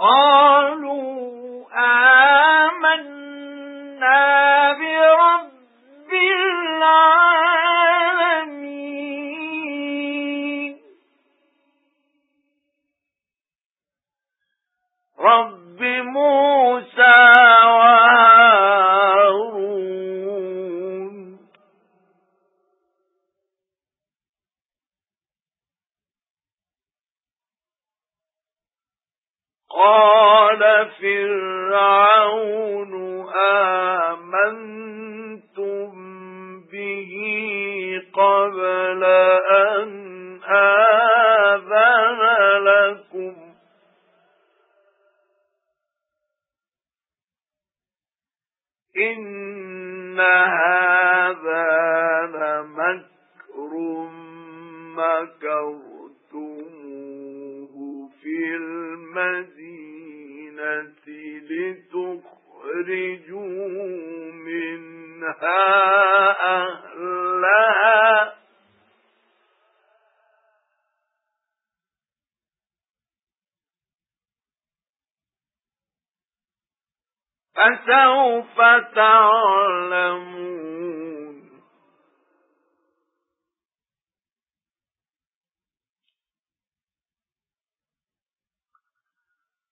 قالوا آمنا برب العالمين. رب موسى قال فرعون آمنتم به قبل أن آذن لكم إن هذا لمكر مكرتموه في المدينة لتخرجوا منها أهلها. فسوف تعلمون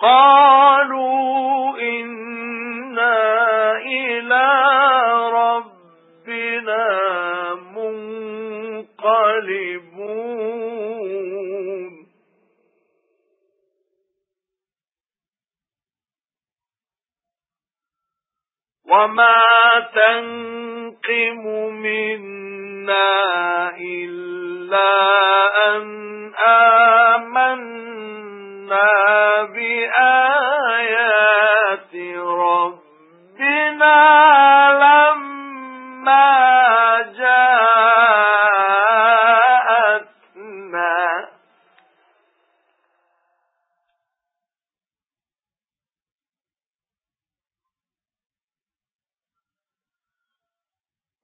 قالوا إنا إلى ربنا منقلبون. وما تنقم منا إلا أن آمنا جاءتنا.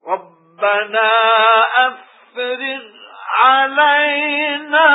ربنا أفرغ علينا